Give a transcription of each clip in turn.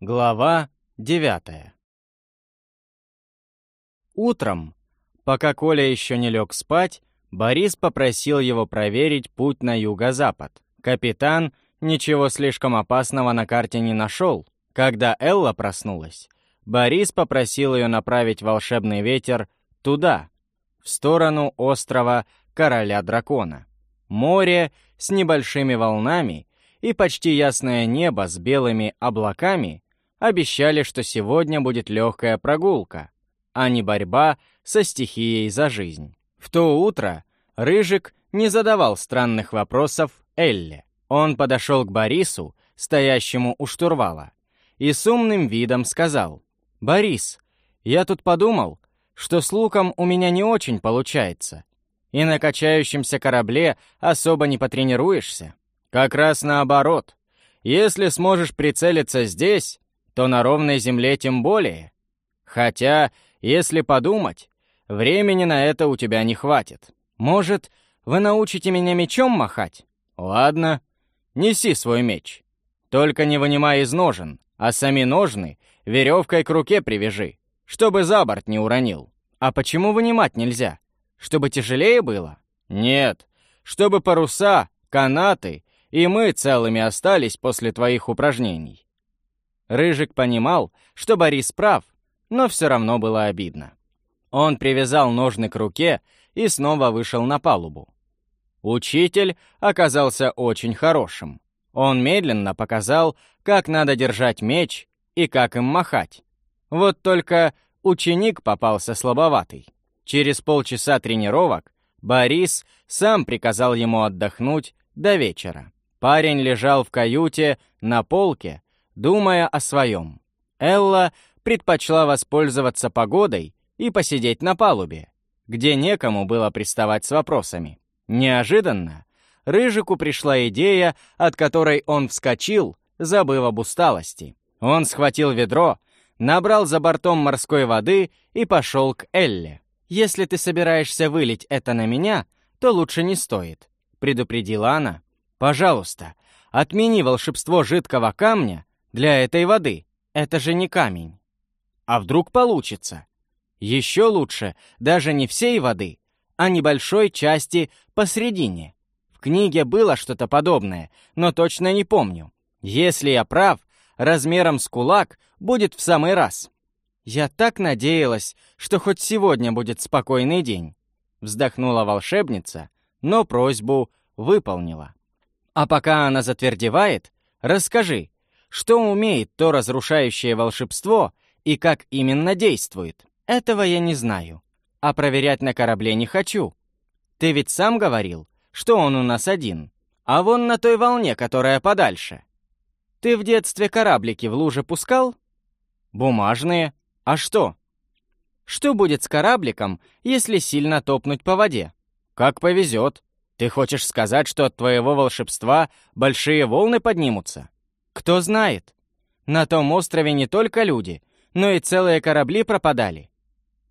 Глава девятая Утром, пока Коля еще не лег спать, Борис попросил его проверить путь на юго-запад. Капитан ничего слишком опасного на карте не нашел. Когда Элла проснулась, Борис попросил ее направить волшебный ветер туда, в сторону острова Короля Дракона. Море с небольшими волнами и почти ясное небо с белыми облаками обещали, что сегодня будет легкая прогулка, а не борьба со стихией за жизнь. В то утро Рыжик не задавал странных вопросов Элле. Он подошел к Борису, стоящему у штурвала, и с умным видом сказал, «Борис, я тут подумал, что с луком у меня не очень получается, и на качающемся корабле особо не потренируешься. Как раз наоборот. Если сможешь прицелиться здесь, то на ровной земле тем более. Хотя, если подумать, времени на это у тебя не хватит. Может, вы научите меня мечом махать? Ладно, неси свой меч. Только не вынимай из ножен, а сами ножны веревкой к руке привяжи, чтобы за борт не уронил. А почему вынимать нельзя? Чтобы тяжелее было? Нет, чтобы паруса, канаты и мы целыми остались после твоих упражнений. Рыжик понимал, что Борис прав, но все равно было обидно. Он привязал ножны к руке и снова вышел на палубу. Учитель оказался очень хорошим. Он медленно показал, как надо держать меч и как им махать. Вот только ученик попался слабоватый. Через полчаса тренировок Борис сам приказал ему отдохнуть до вечера. Парень лежал в каюте на полке думая о своем. Элла предпочла воспользоваться погодой и посидеть на палубе, где некому было приставать с вопросами. Неожиданно Рыжику пришла идея, от которой он вскочил, забыв об усталости. Он схватил ведро, набрал за бортом морской воды и пошел к Элле. «Если ты собираешься вылить это на меня, то лучше не стоит», — предупредила она. «Пожалуйста, отмени волшебство жидкого камня для этой воды. Это же не камень. А вдруг получится? Еще лучше даже не всей воды, а небольшой части посредине. В книге было что-то подобное, но точно не помню. Если я прав, размером с кулак будет в самый раз. Я так надеялась, что хоть сегодня будет спокойный день. Вздохнула волшебница, но просьбу выполнила. А пока она затвердевает, расскажи, что умеет то разрушающее волшебство и как именно действует? Этого я не знаю. А проверять на корабле не хочу. Ты ведь сам говорил, что он у нас один. А вон на той волне, которая подальше. Ты в детстве кораблики в луже пускал? Бумажные. А что? Что будет с корабликом, если сильно топнуть по воде? Как повезет. Ты хочешь сказать, что от твоего волшебства большие волны поднимутся? Кто знает? На том острове не только люди, но и целые корабли пропадали.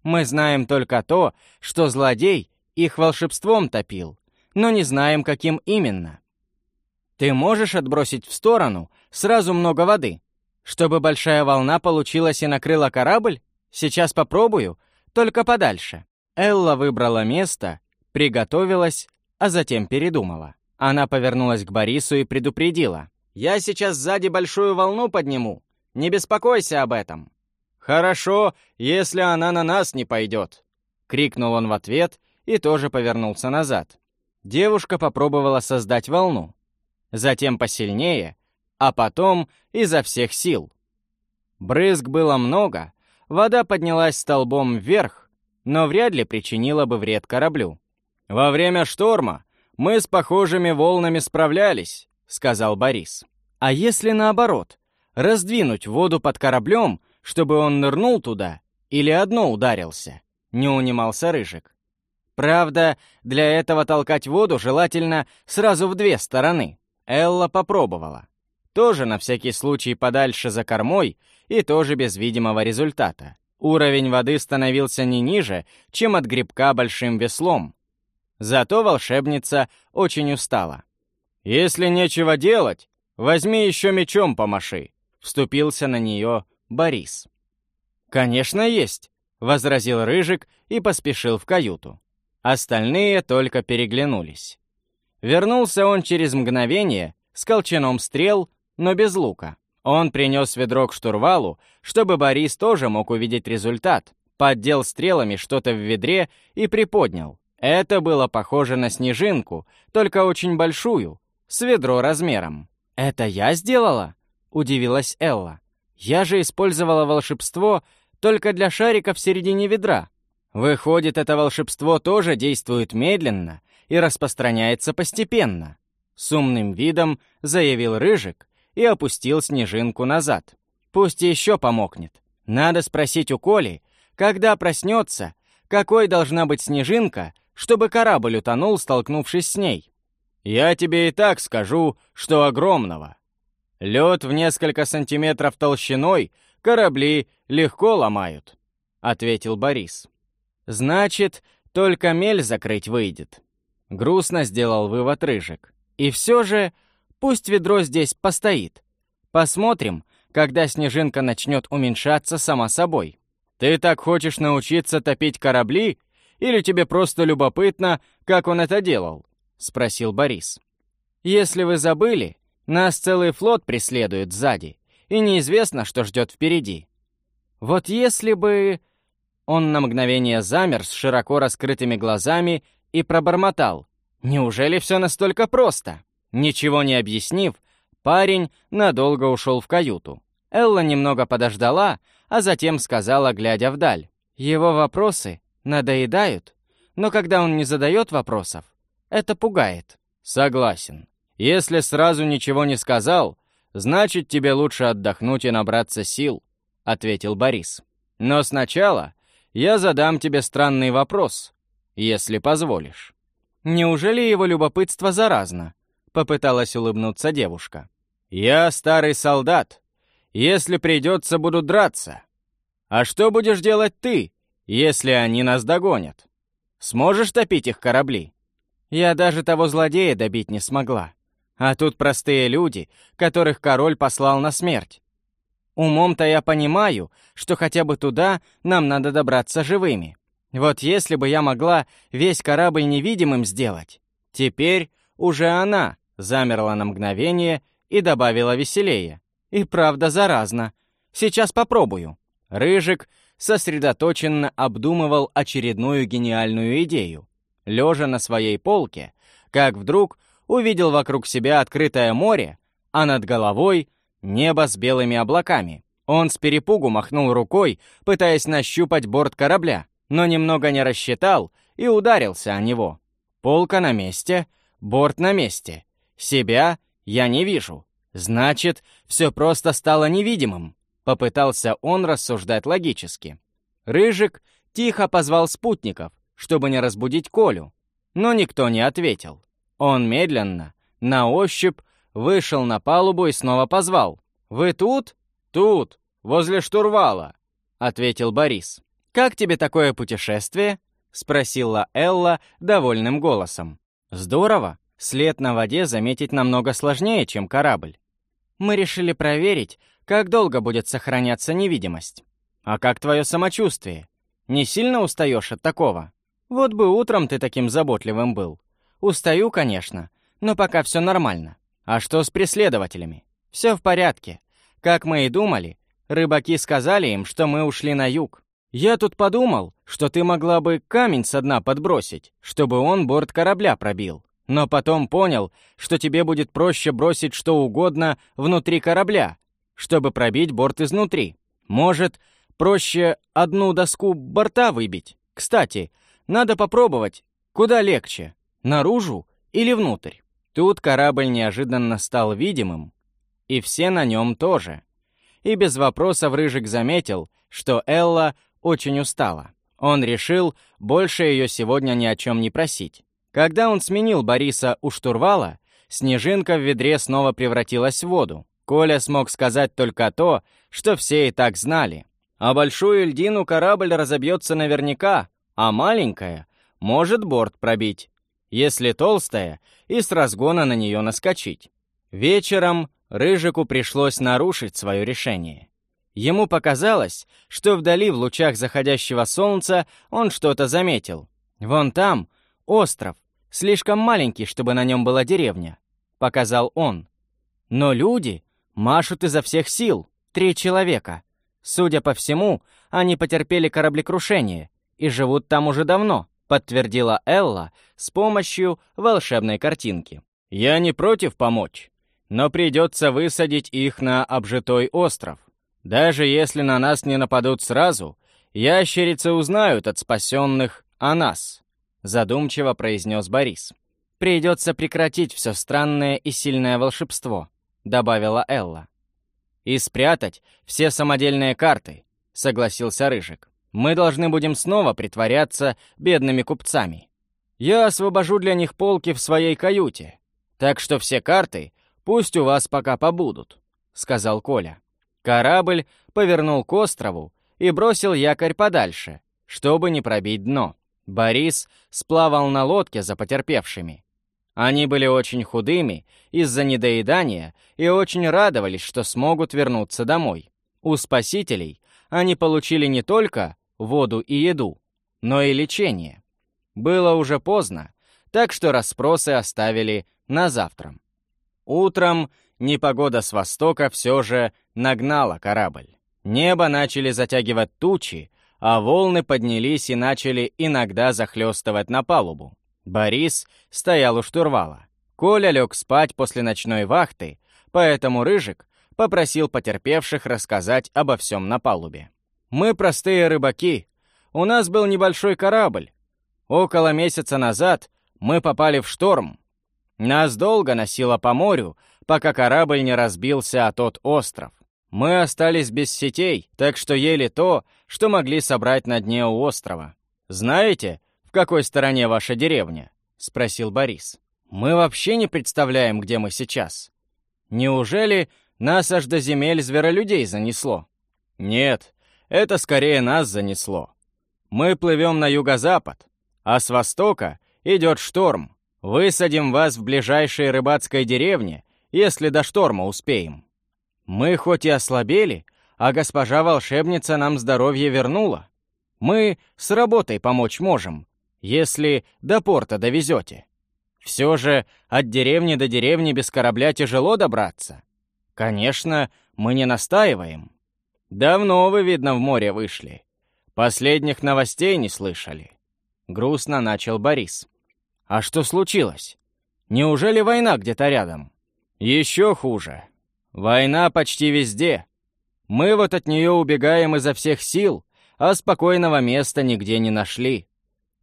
Мы знаем только то, что злодей их волшебством топил, но не знаем, каким именно. Ты можешь отбросить в сторону сразу много воды, чтобы большая волна получилась и накрыла корабль? Сейчас попробую, только подальше. Элла выбрала место, приготовилась, а затем передумала. Она повернулась к Борису и предупредила. Я сейчас сзади большую волну подниму. Не беспокойся об этом». «Хорошо, если она на нас не пойдет», — крикнул он в ответ и тоже повернулся назад. Девушка попробовала создать волну. Затем посильнее, а потом изо всех сил. Брызг было много, вода поднялась столбом вверх, но вряд ли причинила бы вред кораблю. «Во время шторма мы с похожими волнами справлялись», — сказал Борис. «А если наоборот, раздвинуть воду под кораблем, чтобы он нырнул туда, или одно ударился?» — не унимался Рыжик. «Правда, для этого толкать воду желательно сразу в две стороны». Элла попробовала. Тоже на всякий случай подальше за кормой и тоже без видимого результата. Уровень воды становился не ниже, чем от грибка большим веслом. Зато волшебница очень устала. «Если нечего делать, возьми еще мечом помаши. Вступился на нее Борис. «Конечно, есть», — возразил Рыжик и поспешил в каюту. Остальные только переглянулись. Вернулся он через мгновение с колчаном стрел, но без лука. Он принес ведро к штурвалу, чтобы Борис тоже мог увидеть результат. Поддел стрелами что-то в ведре и приподнял. Это было похоже на снежинку, только очень большую, с ведро размером. «Это я сделала?» — удивилась Элла. «Я же использовала волшебство только для шарика в середине ведра. Выходит, это волшебство тоже действует медленно и распространяется постепенно». С умным видом заявил Рыжик и опустил снежинку назад. «Пусть еще помогнет. Надо спросить у Коли, когда проснется, какой должна быть снежинка, чтобы корабль утонул, столкнувшись с ней. Я тебе и так скажу, что огромного. Лед в несколько сантиметров толщиной корабли легко ломают, ответил Борис. Значит, только мель закрыть выйдет. Грустно сделал вывод Рыжик. И все же, пусть ведро здесь постоит. Посмотрим, когда снежинка начнет уменьшаться сама собой. Ты так хочешь научиться топить корабли, или тебе просто любопытно, как он это делал?» — спросил Борис. «Если вы забыли, нас целый флот преследует сзади, и неизвестно, что ждет впереди. Вот если бы...» Он на мгновение замер с широко раскрытыми глазами и пробормотал. «Неужели все настолько просто?» Ничего не объяснив, парень надолго ушел в каюту. Элла немного подождала, а затем сказала, глядя вдаль. «Его вопросы надоедают, но когда он не задает вопросов, это пугает. Согласен. Если сразу ничего не сказал, значит, тебе лучше отдохнуть и набраться сил, ответил Борис. Но сначала я задам тебе странный вопрос, если позволишь. Неужели его любопытство заразно? Попыталась улыбнуться девушка. Я старый солдат. Если придется, буду драться. А что будешь делать ты, если они нас догонят? Сможешь топить их корабли? Я даже того злодея добить не смогла. А тут простые люди, которых король послал на смерть. Умом-то я понимаю, что хотя бы туда нам надо добраться живыми. Вот если бы я могла весь корабль невидимым сделать. Теперь уже она замерла на мгновение и добавила веселее. И правда заразно. Сейчас попробую. Рыжик сосредоточенно обдумывал очередную гениальную идею. Лежа на своей полке, как вдруг увидел вокруг себя открытое море, а над головой небо с белыми облаками. Он с перепугу махнул рукой, пытаясь нащупать борт корабля, но немного не рассчитал и ударился о него. Полка на месте, борт на месте. Себя я не вижу. Значит, все просто стало невидимым. Попытался он рассуждать логически. Рыжик тихо позвал спутников, чтобы не разбудить Колю, но никто не ответил. Он медленно, на ощупь, вышел на палубу и снова позвал. «Вы тут?» «Тут, возле штурвала», — ответил Борис. «Как тебе такое путешествие?» — спросила Элла довольным голосом. «Здорово. След на воде заметить намного сложнее, чем корабль. Мы решили проверить, как долго будет сохраняться невидимость. А как твое самочувствие? Не сильно устаешь от такого? Вот бы утром ты таким заботливым был. Устаю, конечно, но пока все нормально. А что с преследователями? Все в порядке. Как мы и думали, рыбаки сказали им, что мы ушли на юг. Я тут подумал, что ты могла бы камень со дна подбросить, чтобы он борт корабля пробил. Но потом понял, что тебе будет проще бросить что угодно внутри корабля, чтобы пробить борт изнутри. Может, проще одну доску борта выбить? Кстати, надо попробовать, куда легче, наружу или внутрь. Тут корабль неожиданно стал видимым, и все на нем тоже. И без вопросов Рыжик заметил, что Элла очень устала. Он решил больше ее сегодня ни о чем не просить. Когда он сменил Бориса у штурвала, снежинка в ведре снова превратилась в воду. Коля смог сказать только то, что все и так знали. А большую льдину корабль разобьется наверняка, а маленькая может борт пробить, если толстая, и с разгона на нее наскочить. Вечером Рыжику пришлось нарушить свое решение. Ему показалось, что вдали в лучах заходящего солнца он что-то заметил. Вон там остров, слишком маленький, чтобы на нем была деревня, показал он. Но люди машут изо всех сил, три человека. Судя по всему, они потерпели кораблекрушение и живут там уже давно, подтвердила Элла с помощью волшебной картинки. Я не против помочь, но придется высадить их на обжитой остров. Даже если на нас не нападут сразу, ящерицы узнают от спасенных о нас», — задумчиво произнес Борис. «Придется прекратить все странное и сильное волшебство», — добавила Элла. «И спрятать все самодельные карты», — согласился Рыжик. «Мы должны будем снова притворяться бедными купцами. Я освобожу для них полки в своей каюте, так что все карты пусть у вас пока побудут», — сказал Коля. Корабль повернул к острову и бросил якорь подальше, чтобы не пробить дно. Борис сплавал на лодке за потерпевшими. Они были очень худыми из-за недоедания и очень радовались, что смогут вернуться домой. У спасителей они получили не только воду и еду, но и лечение. Было уже поздно, так что расспросы оставили на завтра. Утром непогода с востока все же нагнала корабль. Небо начали затягивать тучи, а волны поднялись и начали иногда захлестывать на палубу. Борис стоял у штурвала. Коля лег спать после ночной вахты, поэтому Рыжик попросил потерпевших рассказать обо всем на палубе. «Мы простые рыбаки. У нас был небольшой корабль. Около месяца назад мы попали в шторм. Нас долго носило по морю, пока корабль не разбился о тот остров. Мы остались без сетей, так что ели то, что могли собрать на дне у острова. «Знаете, в какой стороне ваша деревня?» — спросил Борис. «Мы вообще не представляем, где мы сейчас. Неужели нас аж до земель зверолюдей занесло?» «Нет, это скорее нас занесло. Мы плывем на юго-запад, а с востока идет шторм. Высадим вас в ближайшей рыбацкой деревне, если до шторма успеем. Мы хоть и ослабели, а госпожа волшебница нам здоровье вернула. Мы с работой помочь можем, если до порта довезете. Все же от деревни до деревни без корабля тяжело добраться. Конечно, мы не настаиваем. Давно вы, видно, в море вышли. Последних новостей не слышали. Грустно начал Борис. А что случилось? Неужели война где-то рядом? Еще хуже. Война почти везде. Мы вот от нее убегаем изо всех сил, а спокойного места нигде не нашли.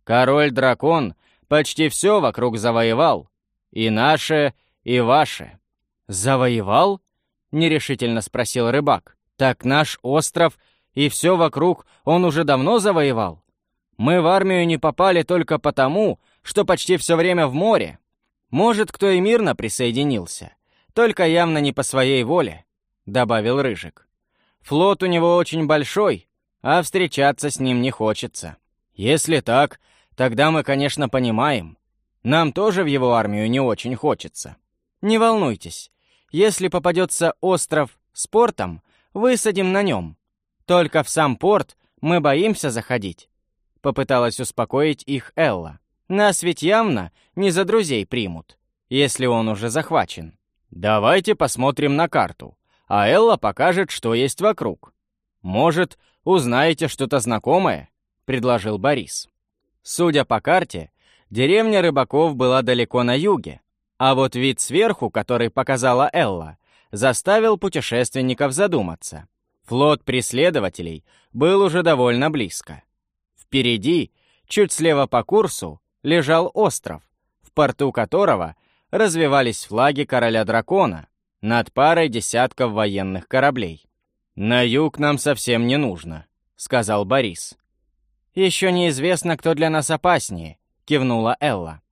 Король-дракон почти все вокруг завоевал. И наше, и ваше. «Завоевал?» — нерешительно спросил рыбак. «Так наш остров и все вокруг он уже давно завоевал? Мы в армию не попали только потому, что почти все время в море. Может, кто и мирно присоединился, только явно не по своей воле», — добавил Рыжик. «Флот у него очень большой, а встречаться с ним не хочется. Если так, тогда мы, конечно, понимаем. Нам тоже в его армию не очень хочется. Не волнуйтесь, если попадется остров с портом, высадим на нем. Только в сам порт мы боимся заходить», — попыталась успокоить их Элла. Нас ведь явно не за друзей примут, если он уже захвачен. Давайте посмотрим на карту, а Элла покажет, что есть вокруг. Может, узнаете что-то знакомое?» — предложил Борис. Судя по карте, деревня рыбаков была далеко на юге, а вот вид сверху, который показала Элла, заставил путешественников задуматься. Флот преследователей был уже довольно близко. Впереди, чуть слева по курсу, лежал остров, в порту которого развивались флаги короля дракона над парой десятков военных кораблей. «На юг нам совсем не нужно», — сказал Борис. «Еще неизвестно, кто для нас опаснее», — кивнула Элла.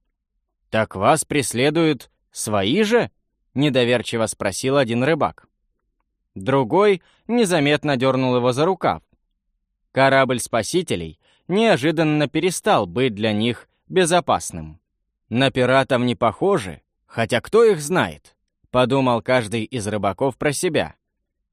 «Так вас преследуют свои же?» — недоверчиво спросил один рыбак. Другой незаметно дернул его за рукав. Корабль спасителей неожиданно перестал быть для них безопасным. На пиратов не похожи, хотя кто их знает? подумал каждый из рыбаков про себя.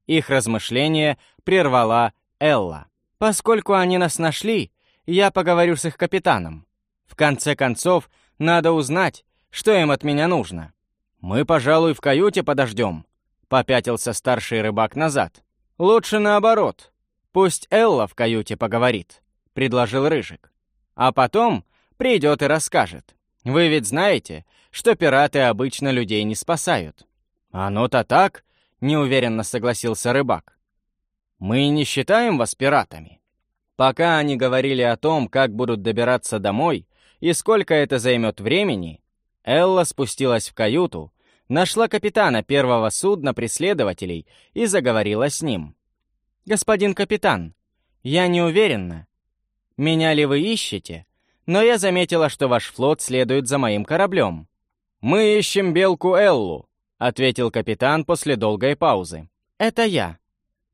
Их размышление прервала Элла. Поскольку они нас нашли, я поговорю с их капитаном. В конце концов, надо узнать, что им от меня нужно. Мы, пожалуй, в каюте подождем, попятился старший рыбак назад. Лучше наоборот. Пусть Элла в каюте поговорит, предложил Рыжик. А потом придет и расскажет. Вы ведь знаете, что пираты обычно людей не спасают. Оно-то так, неуверенно согласился рыбак. Мы не считаем вас пиратами. Пока они говорили о том, как будут добираться домой и сколько это займет времени, Элла спустилась в каюту, нашла капитана первого судна преследователей и заговорила с ним. «Господин капитан, я не уверена, меня ли вы ищете, но я заметила, что ваш флот следует за моим кораблем». «Мы ищем белку Эллу», — ответил капитан после долгой паузы. «Это я.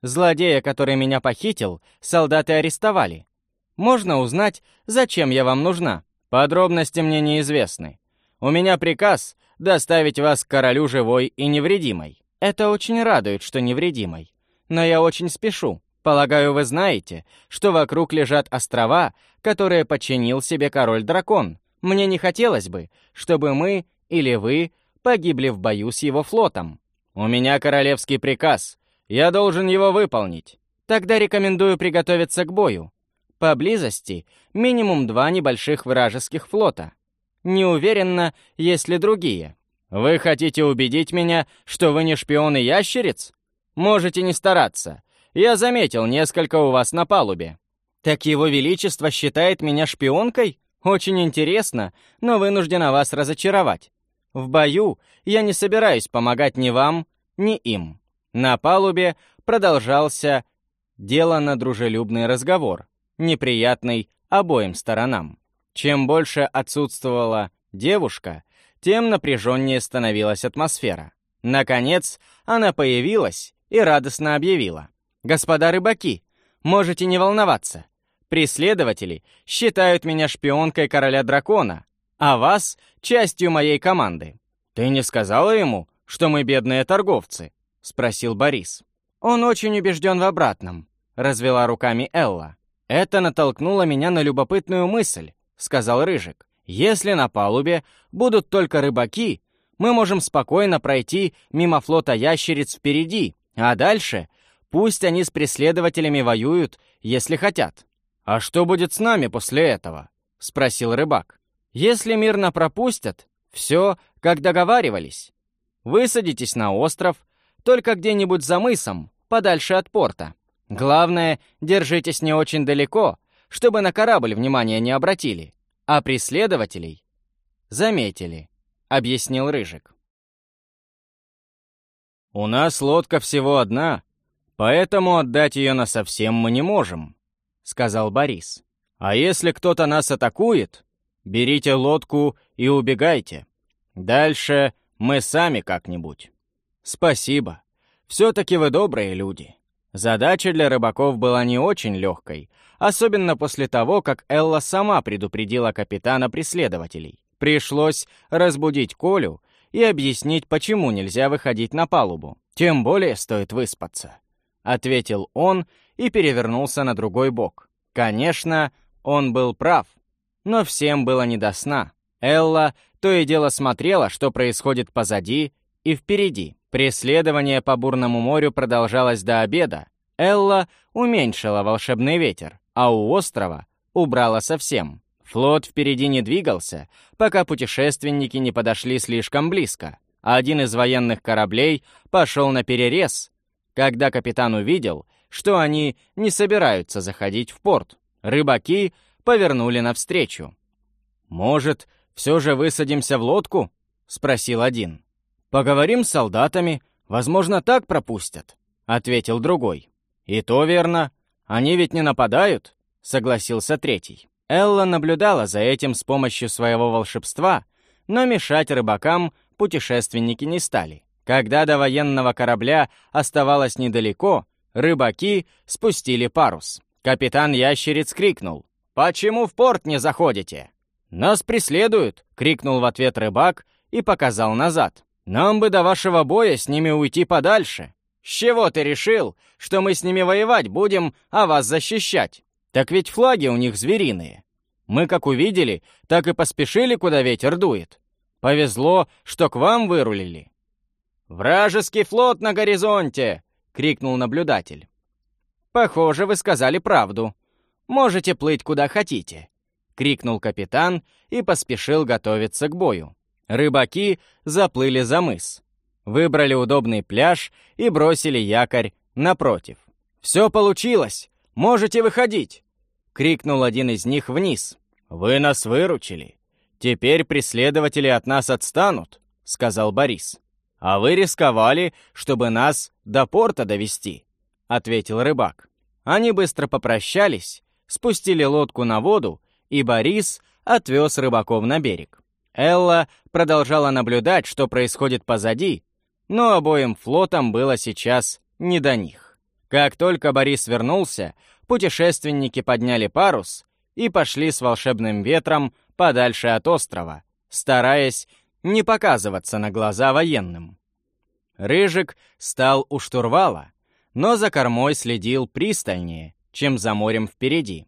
Злодея, который меня похитил, солдаты арестовали. Можно узнать, зачем я вам нужна? Подробности мне неизвестны. У меня приказ доставить вас к королю живой и невредимой. Это очень радует, что невредимой. Но я очень спешу. Полагаю, вы знаете, что вокруг лежат острова, которые подчинил себе король-дракон. Мне не хотелось бы, чтобы мы или вы погибли в бою с его флотом. У меня королевский приказ. Я должен его выполнить. Тогда рекомендую приготовиться к бою. Поблизости минимум два небольших вражеских флота. Не уверена, есть ли другие. Вы хотите убедить меня, что вы не шпион и ящериц? Можете не стараться. Я заметил несколько у вас на палубе. Так его величество считает меня шпионкой? Очень интересно, но вынуждена вас разочаровать. В бою я не собираюсь помогать ни вам, ни им. На палубе продолжался делано дружелюбный разговор, неприятный обоим сторонам. Чем больше отсутствовала девушка, тем напряженнее становилась атмосфера. Наконец, она появилась и радостно объявила. «Господа рыбаки, можете не волноваться. Преследователи считают меня шпионкой короля дракона, а вас — частью моей команды. Ты не сказала ему, что мы бедные торговцы?» — спросил Борис. «Он очень убежден в обратном», — развела руками Элла. «Это натолкнуло меня на любопытную мысль», — сказал Рыжик. «Если на палубе будут только рыбаки, мы можем спокойно пройти мимо флота ящериц впереди, а дальше Пусть они с преследователями воюют, если хотят. А что будет с нами после этого? Спросил рыбак. Если мирно пропустят, все, как договаривались. Высадитесь на остров, только где-нибудь за мысом, подальше от порта. Главное, держитесь не очень далеко, чтобы на корабль внимания не обратили, а преследователей заметили, объяснил Рыжик. «У нас лодка всего одна, Поэтому отдать ее насовсем мы не можем», — сказал Борис. «А если кто-то нас атакует, берите лодку и убегайте. Дальше мы сами как-нибудь». «Спасибо. Все-таки вы добрые люди». Задача для рыбаков была не очень легкой, особенно после того, как Элла сама предупредила капитана преследователей. Пришлось разбудить Колю и объяснить, почему нельзя выходить на палубу. Тем более стоит выспаться ответил он и перевернулся на другой бок. Конечно, он был прав, но всем было не до сна. Элла то и дело смотрела, что происходит позади и впереди. Преследование по бурному морю продолжалось до обеда. Элла уменьшила волшебный ветер, а у острова убрала совсем. Флот впереди не двигался, пока путешественники не подошли слишком близко. Один из военных кораблей пошел на перерез, когда капитан увидел, что они не собираются заходить в порт, рыбаки повернули навстречу. «Может, все же высадимся в лодку?» — спросил один. «Поговорим с солдатами, возможно, так пропустят», — ответил другой. «И то верно. Они ведь не нападают», — согласился третий. Элла наблюдала за этим с помощью своего волшебства, но мешать рыбакам путешественники не стали. Когда до военного корабля оставалось недалеко, рыбаки спустили парус. Капитан Ящериц крикнул. «Почему в порт не заходите?» «Нас преследуют!» — крикнул в ответ рыбак и показал назад. Нам бы до вашего боя с ними уйти подальше. С чего ты решил, что мы с ними воевать будем, а вас защищать? Так ведь флаги у них звериные. Мы как увидели, так и поспешили, куда ветер дует. Повезло, что к вам вырулили. «Вражеский флот на горизонте!» — крикнул наблюдатель. «Похоже, вы сказали правду. Можете плыть куда хотите», — крикнул капитан и поспешил готовиться к бою. Рыбаки заплыли за мыс, выбрали удобный пляж и бросили якорь напротив. «Все получилось! Можете выходить!» — крикнул один из них вниз. «Вы нас выручили. Теперь преследователи от нас отстанут», — сказал Борис. «А вы рисковали, чтобы нас до порта довести», — ответил рыбак. Они быстро попрощались, спустили лодку на воду, и Борис отвез рыбаков на берег. Элла продолжала наблюдать, что происходит позади, но обоим флотам было сейчас не до них. Как только Борис вернулся, путешественники подняли парус и пошли с волшебным ветром подальше от острова, стараясь не показываться на глаза военным. Рыжик стал у штурвала, но за кормой следил пристальнее, чем за морем впереди.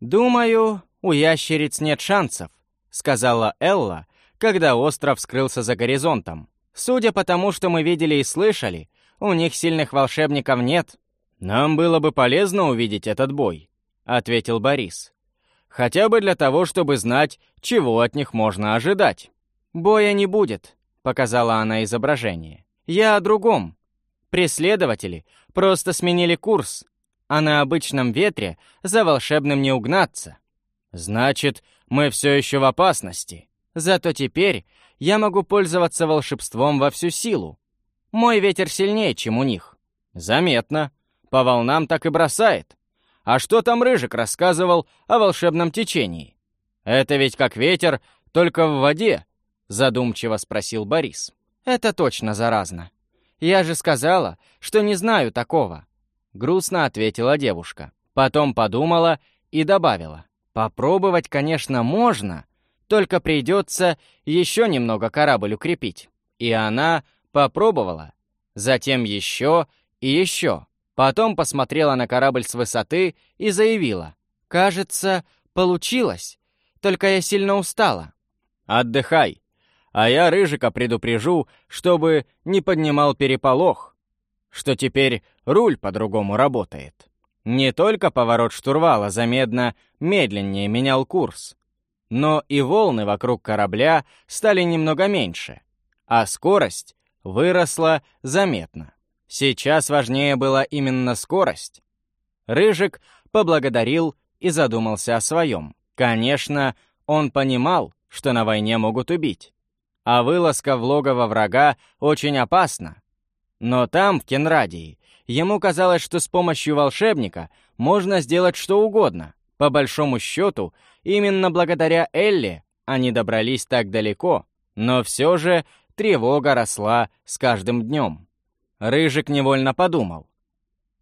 «Думаю, у ящериц нет шансов», сказала Элла, когда остров скрылся за горизонтом. Судя по тому, что мы видели и слышали, у них сильных волшебников нет. Нам было бы полезно увидеть этот бой, ответил Борис. Хотя бы для того, чтобы знать, чего от них можно ожидать. Боя не будет, показала она изображение. Я о другом. Преследователи просто сменили курс, а на обычном ветре за волшебным не угнаться. Значит, мы все еще в опасности. Зато теперь я могу пользоваться волшебством во всю силу. Мой ветер сильнее, чем у них. Заметно. По волнам так и бросает. А что там Рыжик рассказывал о волшебном течении? Это ведь как ветер, только в воде, задумчиво спросил Борис. Это точно заразно. Я же сказала, что не знаю такого. Грустно ответила девушка. Потом подумала и добавила. Попробовать, конечно, можно, только придется еще немного корабль укрепить. И она попробовала. Затем еще и еще. Потом посмотрела на корабль с высоты и заявила. «Кажется, получилось. Только я сильно устала». «Отдыхай. А я Рыжика предупрежу, чтобы не поднимал переполох, что теперь руль по-другому работает». Не только поворот штурвала заметно медленнее менял курс, но и волны вокруг корабля стали немного меньше, а скорость выросла заметно. Сейчас важнее была именно скорость. Рыжик поблагодарил и задумался о своем. Конечно, он понимал, что на войне могут убить, а вылазка в логово врага очень опасна. Но там, в Кенрадии, Ему казалось, что с помощью волшебника можно сделать что угодно. По большому счету, именно благодаря Элли они добрались так далеко, но все же тревога росла с каждым днем. Рыжик невольно подумал.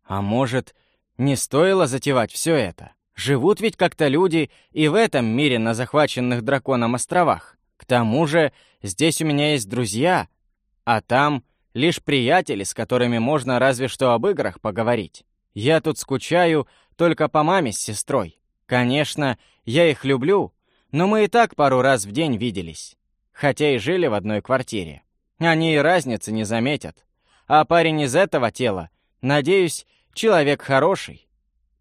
А может, не стоило затевать все это? Живут ведь как-то люди и в этом мире на захваченных драконом островах. К тому же здесь у меня есть друзья, а там Лишь приятели, с которыми можно разве что об играх поговорить. Я тут скучаю только по маме с сестрой. Конечно, я их люблю, но мы и так пару раз в день виделись. Хотя и жили в одной квартире. Они и разницы не заметят. А парень из этого тела, надеюсь, человек хороший.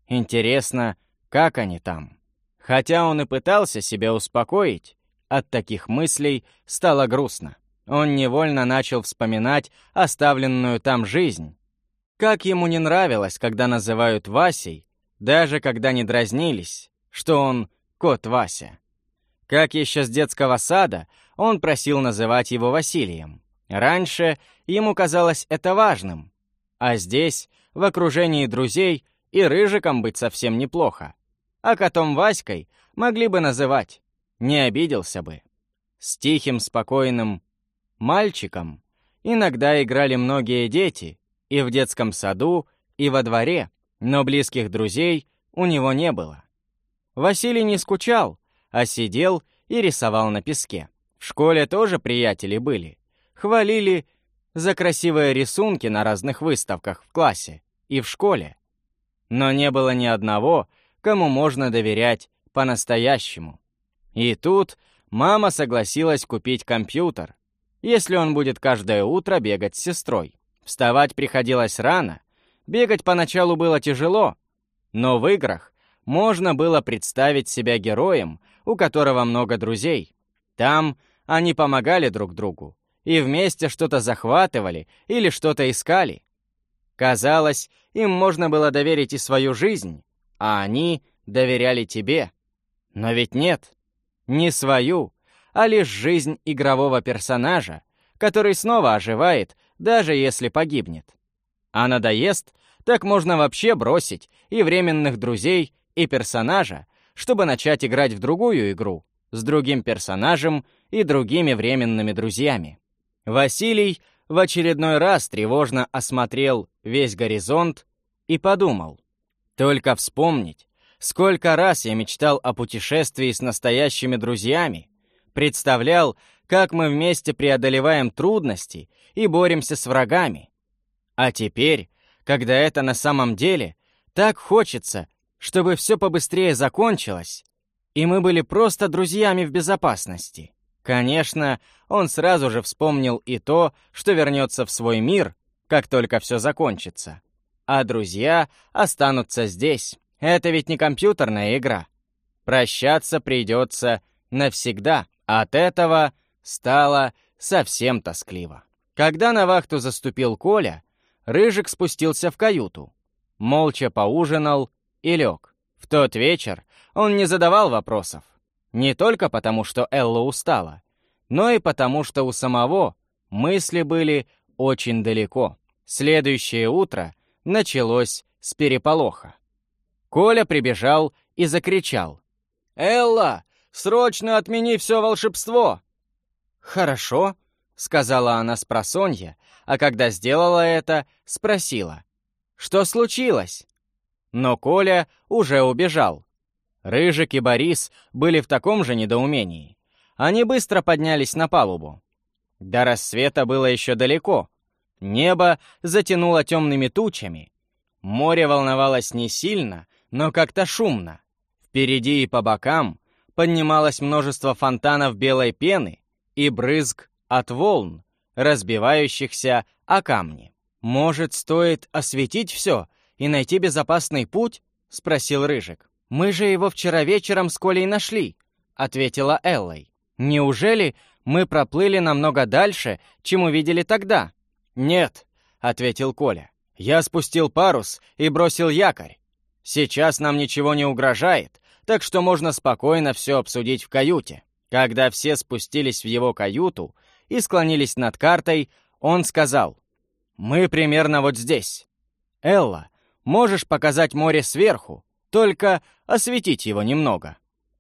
Интересно, как они там? Хотя он и пытался себя успокоить, от таких мыслей стало грустно он невольно начал вспоминать оставленную там жизнь. Как ему не нравилось, когда называют Васей, даже когда не дразнились, что он кот Вася. Как еще с детского сада он просил называть его Василием. Раньше ему казалось это важным, а здесь, в окружении друзей, и рыжиком быть совсем неплохо. А котом Васькой могли бы называть, не обиделся бы. С тихим, спокойным Мальчиком иногда играли многие дети, и в детском саду, и во дворе, но близких друзей у него не было. Василий не скучал, а сидел и рисовал на песке. В школе тоже приятели были, хвалили за красивые рисунки на разных выставках в классе и в школе. Но не было ни одного, кому можно доверять по-настоящему. И тут мама согласилась купить компьютер, если он будет каждое утро бегать с сестрой. Вставать приходилось рано, бегать поначалу было тяжело, но в играх можно было представить себя героем, у которого много друзей. Там они помогали друг другу и вместе что-то захватывали или что-то искали. Казалось, им можно было доверить и свою жизнь, а они доверяли тебе. Но ведь нет, не свою, а лишь жизнь игрового персонажа, который снова оживает, даже если погибнет. А надоест, так можно вообще бросить и временных друзей, и персонажа, чтобы начать играть в другую игру с другим персонажем и другими временными друзьями. Василий в очередной раз тревожно осмотрел весь горизонт и подумал. Только вспомнить, сколько раз я мечтал о путешествии с настоящими друзьями, представлял, как мы вместе преодолеваем трудности и боремся с врагами. А теперь, когда это на самом деле, так хочется, чтобы все побыстрее закончилось, и мы были просто друзьями в безопасности. Конечно, он сразу же вспомнил и то, что вернется в свой мир, как только все закончится. А друзья останутся здесь. Это ведь не компьютерная игра. Прощаться придется навсегда. От этого стало совсем тоскливо. Когда на вахту заступил Коля, Рыжик спустился в каюту, молча поужинал и лег. В тот вечер он не задавал вопросов. Не только потому, что Элла устала, но и потому, что у самого мысли были очень далеко. Следующее утро началось с переполоха. Коля прибежал и закричал. «Элла, срочно отмени все волшебство!» «Хорошо», — сказала она с просонья, а когда сделала это, спросила. «Что случилось?» Но Коля уже убежал. Рыжик и Борис были в таком же недоумении. Они быстро поднялись на палубу. До рассвета было еще далеко. Небо затянуло темными тучами. Море волновалось не сильно, но как-то шумно. Впереди и по бокам поднималось множество фонтанов белой пены и брызг от волн, разбивающихся о камни. «Может, стоит осветить все и найти безопасный путь?» — спросил Рыжик. «Мы же его вчера вечером с Колей нашли», — ответила Эллой. «Неужели мы проплыли намного дальше, чем увидели тогда?» «Нет», — ответил Коля. «Я спустил парус и бросил якорь. Сейчас нам ничего не угрожает, так что можно спокойно все обсудить в каюте». Когда все спустились в его каюту и склонились над картой, он сказал, «Мы примерно вот здесь. Элла, можешь показать море сверху, только осветить его немного».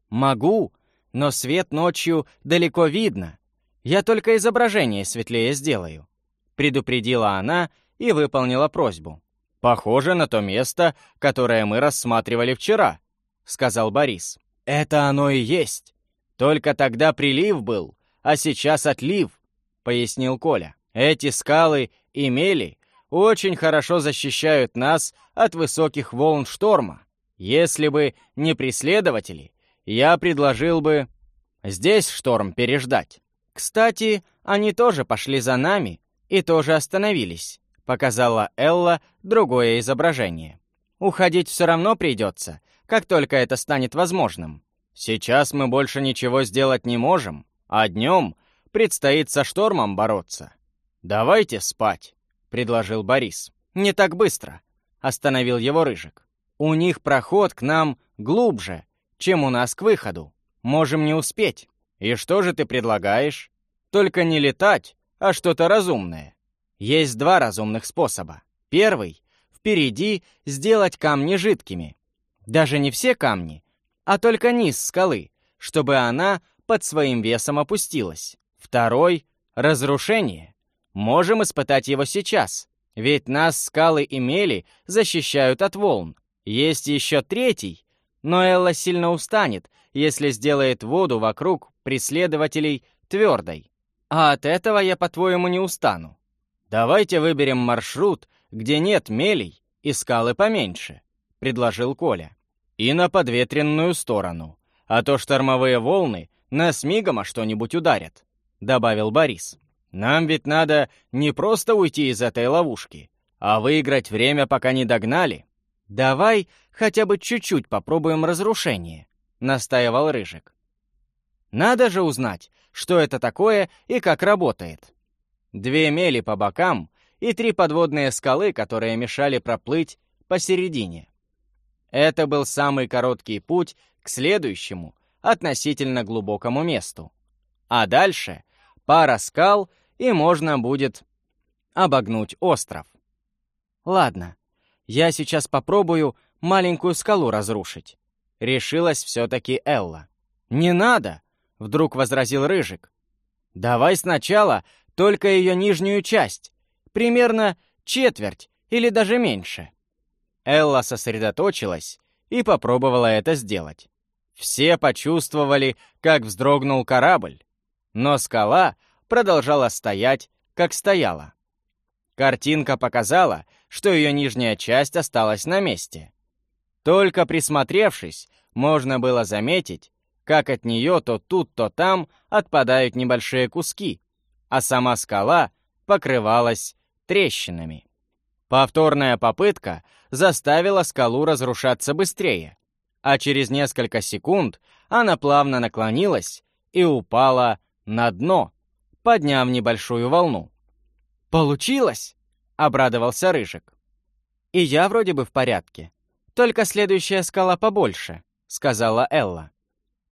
«Могу, но свет ночью далеко видно. Я только изображение светлее сделаю», — предупредила она и выполнила просьбу. «Похоже на то место, которое мы рассматривали вчера», — сказал Борис. «Это оно и есть. Только тогда прилив был, а сейчас отлив», — пояснил Коля. «Эти скалы и мели очень хорошо защищают нас от высоких волн шторма. Если бы не преследователи, я предложил бы здесь шторм переждать. Кстати, они тоже пошли за нами и тоже остановились, показала Элла другое изображение. Уходить все равно придется, как только это станет возможным. Сейчас мы больше ничего сделать не можем, а днем предстоит со штормом бороться. Давайте спать, предложил Борис. Не так быстро, остановил его Рыжик. У них проход к нам глубже, чем у нас к выходу. Можем не успеть. И что же ты предлагаешь? Только не летать, а что-то разумное. Есть два разумных способа. Первый — впереди сделать камни жидкими. Даже не все камни, а только низ скалы, чтобы она под своим весом опустилась. Второй — разрушение. Можем испытать его сейчас, ведь нас скалы и мели защищают от волн, есть еще третий, но Элла сильно устанет, если сделает воду вокруг преследователей твердой. А от этого я, по-твоему, не устану. Давайте выберем маршрут, где нет мелей и скалы поменьше, предложил Коля. И на подветренную сторону, а то штормовые волны нас мигом о что-нибудь ударят, добавил Борис. Нам ведь надо не просто уйти из этой ловушки, а выиграть время, пока не догнали. Давай хотя бы чуть-чуть попробуем разрушение, настаивал Рыжик. Надо же узнать, что это такое и как работает. Две мели по бокам и три подводные скалы, которые мешали проплыть посередине. Это был самый короткий путь к следующему, относительно глубокому месту. А дальше пара скал, и можно будет обогнуть остров. Ладно, я сейчас попробую маленькую скалу разрушить. Решилась все-таки Элла. «Не надо!» — вдруг возразил Рыжик. «Давай сначала только ее нижнюю часть, примерно четверть или даже меньше». Элла сосредоточилась и попробовала это сделать. Все почувствовали, как вздрогнул корабль, но скала продолжала стоять, как стояла. Картинка показала, что ее нижняя часть осталась на месте. Только присмотревшись, можно было заметить, как от нее то тут, то там отпадают небольшие куски, а сама скала покрывалась трещинами. Повторная попытка заставила скалу разрушаться быстрее, а через несколько секунд она плавно наклонилась и упала на дно, подняв небольшую волну. «Получилось!» — обрадовался Рыжик. «И я вроде бы в порядке. Только следующая скала побольше», — сказала Элла.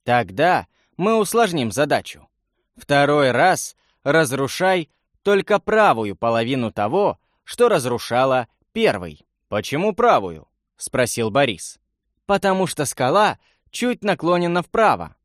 Тогда мы усложним задачу. Второй раз разрушай только правую половину того, что разрушала первый. «Почему правую?» — спросил Борис. «Потому что скала чуть наклонена вправо.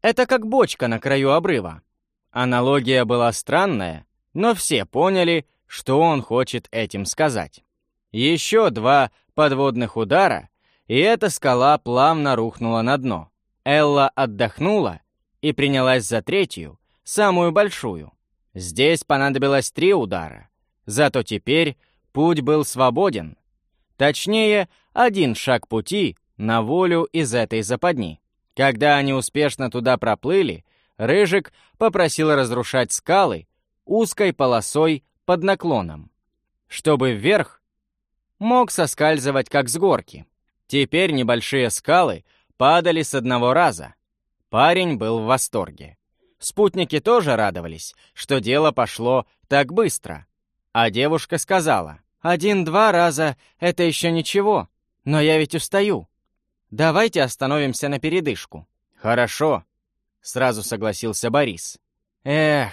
Это как бочка на краю обрыва». Аналогия была странная, но все поняли, что он хочет этим сказать. Еще два подводных удара, и эта скала плавно рухнула на дно. Элла отдохнула и принялась за третью, самую большую. Здесь понадобилось три удара. Зато теперь путь был свободен. Точнее, один шаг пути на волю из этой западни. Когда они успешно туда проплыли, Рыжик попросил разрушать скалы узкой полосой под наклоном, чтобы вверх мог соскальзывать как с горки. Теперь небольшие скалы падали с одного раза. Парень был в восторге. Спутники тоже радовались, что дело пошло так быстро. А девушка сказала, «Один-два раза — это еще ничего, но я ведь устаю. Давайте остановимся на передышку». «Хорошо», — сразу согласился Борис. «Эх,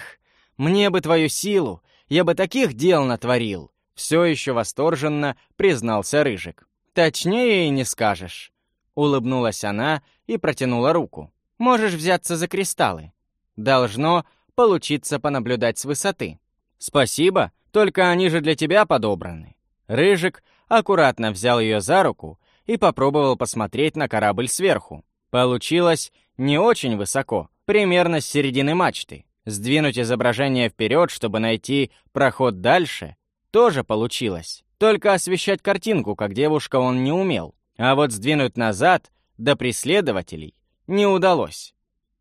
мне бы твою силу, я бы таких дел натворил», — все еще восторженно признался Рыжик. «Точнее и не скажешь. Улыбнулась она и протянула руку. «Можешь взяться за кристаллы. Должно получиться понаблюдать с высоты». «Спасибо, только они же для тебя подобраны». Рыжик аккуратно взял ее за руку и попробовал посмотреть на корабль сверху. Получилось не очень высоко, примерно с середины мачты. Сдвинуть изображение вперед, чтобы найти проход дальше, тоже получилось. Только освещать картинку, как девушка, он не умел. А вот сдвинуть назад до преследователей не удалось.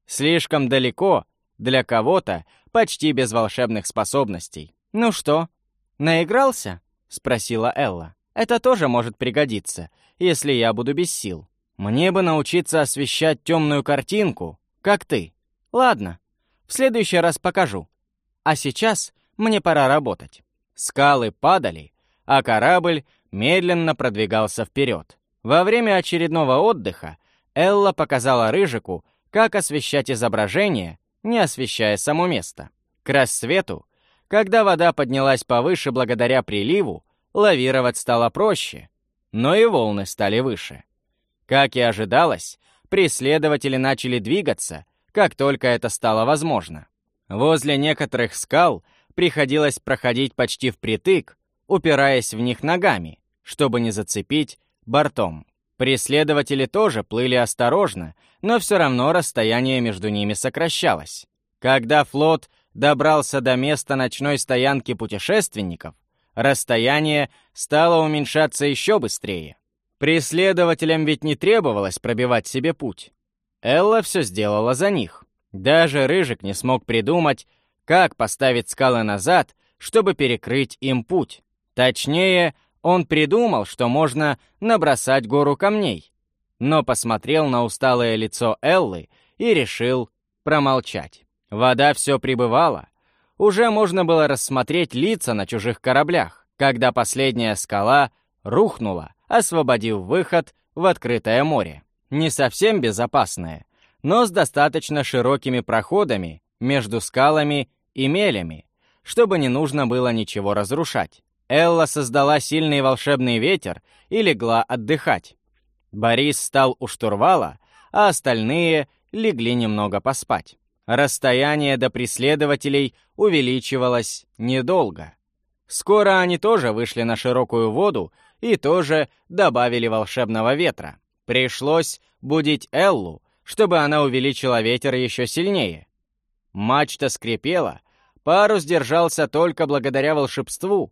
Слишком далеко для кого-то почти без волшебных способностей. «Ну что, наигрался?» — спросила Элла. «Это тоже может пригодиться, если я буду без сил. Мне бы научиться освещать темную картинку, как ты. Ладно, в следующий раз покажу. А сейчас мне пора работать». Скалы падали, а корабль медленно продвигался вперед. Во время очередного отдыха Элла показала Рыжику, как освещать изображение, не освещая само место. К рассвету, когда вода поднялась повыше благодаря приливу, лавировать стало проще, но и волны стали выше. Как и ожидалось, преследователи начали двигаться, как только это стало возможно. Возле некоторых скал приходилось проходить почти впритык, упираясь в них ногами, чтобы не зацепить бортом. Преследователи тоже плыли осторожно, но все равно расстояние между ними сокращалось. Когда флот добрался до места ночной стоянки путешественников, расстояние стало уменьшаться еще быстрее. Преследователям ведь не требовалось пробивать себе путь. Элла все сделала за них. Даже Рыжик не смог придумать, как поставить скалы назад, чтобы перекрыть им путь. Точнее, он придумал, что можно набросать гору камней, но посмотрел на усталое лицо Эллы и решил промолчать. Вода все прибывала. Уже можно было рассмотреть лица на чужих кораблях, когда последняя скала рухнула, освободив выход в открытое море. Не совсем безопасное, но с достаточно широкими проходами между скалами и мелями, чтобы не нужно было ничего разрушать. Элла создала сильный волшебный ветер и легла отдыхать. Борис стал у штурвала, а остальные легли немного поспать. Расстояние до преследователей увеличивалось недолго. Скоро они тоже вышли на широкую воду и тоже добавили волшебного ветра. Пришлось будить Эллу, чтобы она увеличила ветер еще сильнее. Мачта скрипела, парус держался только благодаря волшебству,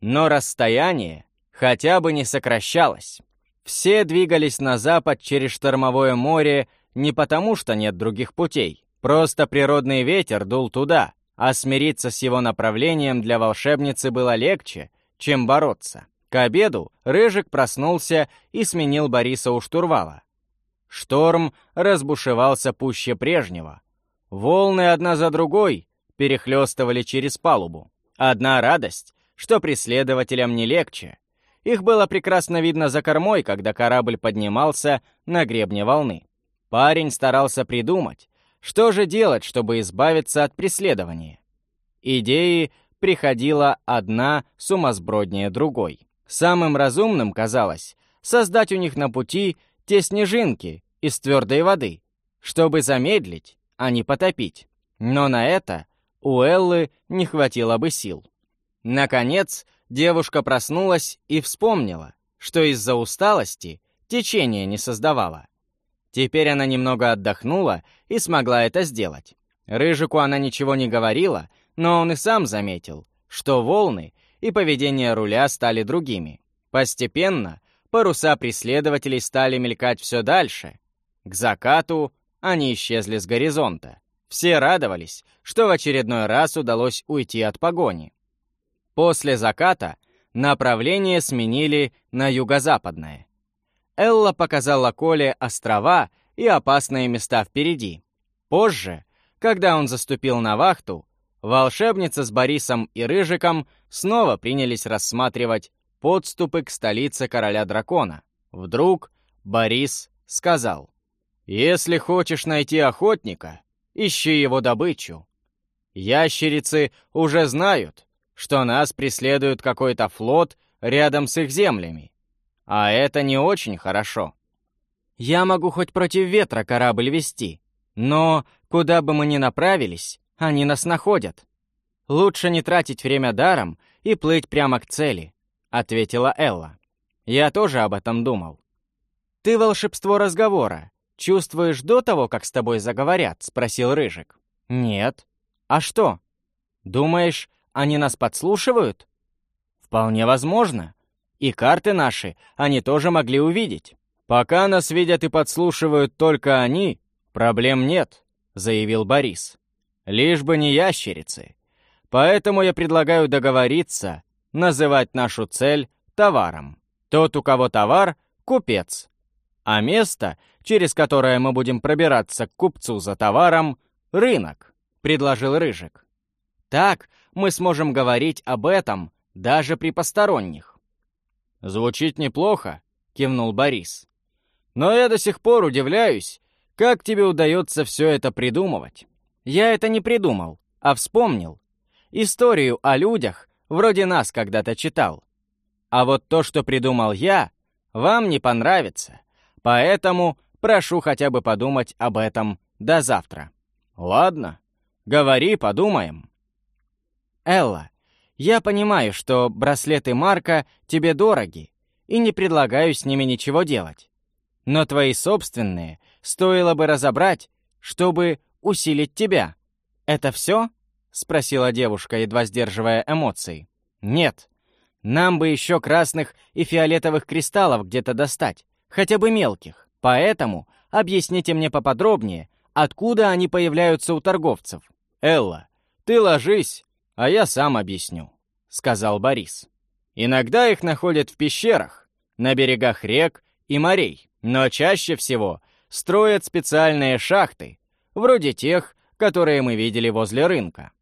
но расстояние хотя бы не сокращалось. Все двигались на запад через штормовое море не потому, что нет других путей. Просто природный ветер дул туда, а смириться с его направлением для волшебницы было легче, чем бороться. К обеду Рыжик проснулся и сменил Бориса у штурвала. Шторм разбушевался пуще прежнего. Волны одна за другой перехлестывали через палубу. Одна радость, что преследователям не легче. Их было прекрасно видно за кормой, когда корабль поднимался на гребне волны. Парень старался придумать, что же делать, чтобы избавиться от преследования. Идеи приходила одна сумасброднее другой. Самым разумным казалось создать у них на пути те снежинки из твердой воды, чтобы замедлить, а не потопить. Но на это у Эллы не хватило бы сил. Наконец, девушка проснулась и вспомнила, что из-за усталости течение не создавала. Теперь она немного отдохнула и смогла это сделать. Рыжику она ничего не говорила, но он и сам заметил, что волны и поведение руля стали другими. Постепенно паруса преследователей стали мелькать все дальше. К закату они исчезли с горизонта. Все радовались, что в очередной раз удалось уйти от погони. После заката направление сменили на юго-западное. Элла показала Коле острова и опасные места впереди. Позже, когда он заступил на вахту, волшебница с Борисом и Рыжиком снова принялись рассматривать подступы к столице короля дракона. Вдруг Борис сказал, «Если хочешь найти охотника, ищи его добычу. Ящерицы уже знают, что нас преследует какой-то флот рядом с их землями. А это не очень хорошо. Я могу хоть против ветра корабль вести, но куда бы мы ни направились, они нас находят. Лучше не тратить время даром и плыть прямо к цели, ответила Элла. Я тоже об этом думал. Ты волшебство разговора чувствуешь до того, как с тобой заговорят, спросил Рыжик. Нет. А что? Думаешь, они нас подслушивают? Вполне возможно. И карты наши они тоже могли увидеть. Пока нас видят и подслушивают только они, проблем нет, заявил Борис. Лишь бы не ящерицы. Поэтому я предлагаю договориться, называть нашу цель товаром. Тот, у кого товар, купец. А место, через которое мы будем пробираться к купцу за товаром, рынок, предложил Рыжик. Так мы сможем говорить об этом даже при посторонних. «Звучит неплохо», — кивнул Борис. «Но я до сих пор удивляюсь, как тебе удается все это придумывать». «Я это не придумал, а вспомнил. Историю о людях вроде нас когда-то читал. А вот то, что придумал я, вам не понравится. Поэтому прошу хотя бы подумать об этом до завтра». «Ладно, говори, подумаем». Элла, я понимаю, что браслеты Марка тебе дороги, и не предлагаю с ними ничего делать. Но твои собственные стоило бы разобрать, чтобы усилить тебя. Это все? спросила девушка, едва сдерживая эмоции. «Нет. Нам бы еще красных и фиолетовых кристаллов где-то достать, хотя бы мелких. Поэтому объясните мне поподробнее, откуда они появляются у торговцев». «Элла, ты ложись, а я сам объясню», — сказал Борис. «Иногда их находят в пещерах, на берегах рек и морей, но чаще всего строят специальные шахты, вроде тех, которые мы видели возле рынка.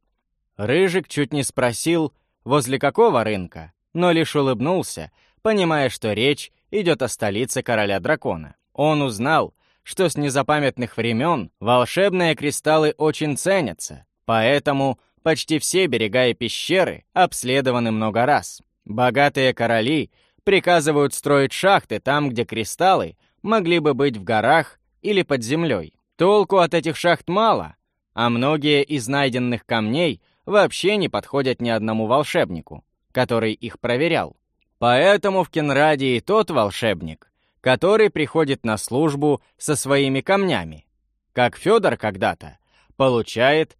Рыжик чуть не спросил, возле какого рынка, но лишь улыбнулся, понимая, что речь идет о столице короля дракона. Он узнал, что с незапамятных времен волшебные кристаллы очень ценятся, поэтому почти все берега и пещеры обследованы много раз. Богатые короли приказывают строить шахты там, где кристаллы могли бы быть в горах или под землей. Толку от этих шахт мало, а многие из найденных камней вообще не подходят ни одному волшебнику, который их проверял. Поэтому в Кенраде и тот волшебник, который приходит на службу со своими камнями, как Федор когда-то, получает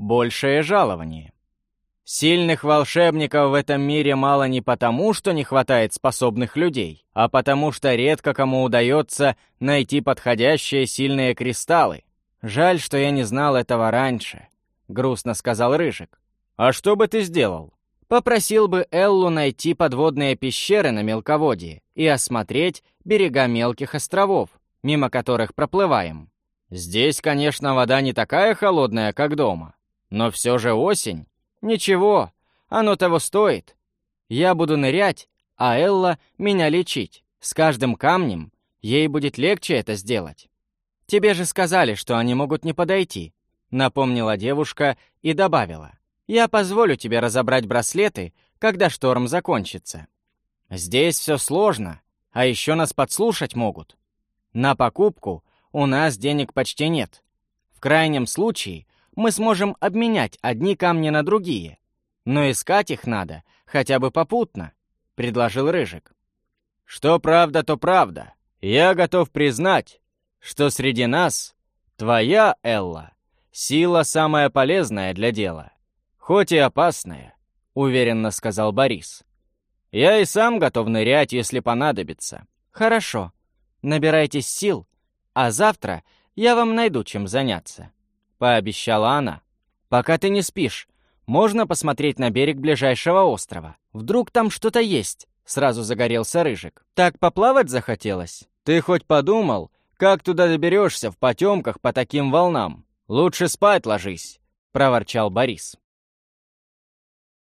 большее жалование. Сильных волшебников в этом мире мало не потому, что не хватает способных людей, а потому что редко кому удается найти подходящие сильные кристаллы. Жаль, что я не знал этого раньше, грустно сказал Рыжик. А что бы ты сделал? Попросил бы Эллу найти подводные пещеры на мелководье и осмотреть берега мелких островов, мимо которых проплываем. Здесь, конечно, вода не такая холодная, как дома, но все же осень. Ничего, оно того стоит. Я буду нырять, а Элла меня лечить. С каждым камнем ей будет легче это сделать. «Тебе же сказали, что они могут не подойти», — напомнила девушка и добавила. «Я позволю тебе разобрать браслеты, когда шторм закончится. Здесь все сложно, а еще нас подслушать могут. На покупку у нас денег почти нет. В крайнем случае мы сможем обменять одни камни на другие, но искать их надо хотя бы попутно», — предложил Рыжик. «Что правда, то правда. Я готов признать, что среди нас твоя, Элла, сила самая полезная для дела, хоть и опасная, уверенно сказал Борис. Я и сам готов нырять, если понадобится. Хорошо, набирайтесь сил, а завтра я вам найду чем заняться, пообещала она. Пока ты не спишь, можно посмотреть на берег ближайшего острова. Вдруг там что-то есть. Сразу загорелся Рыжик. Так поплавать захотелось? Ты хоть подумал, как туда доберешься в потемках по таким волнам? Лучше спать ложись», — проворчал Борис.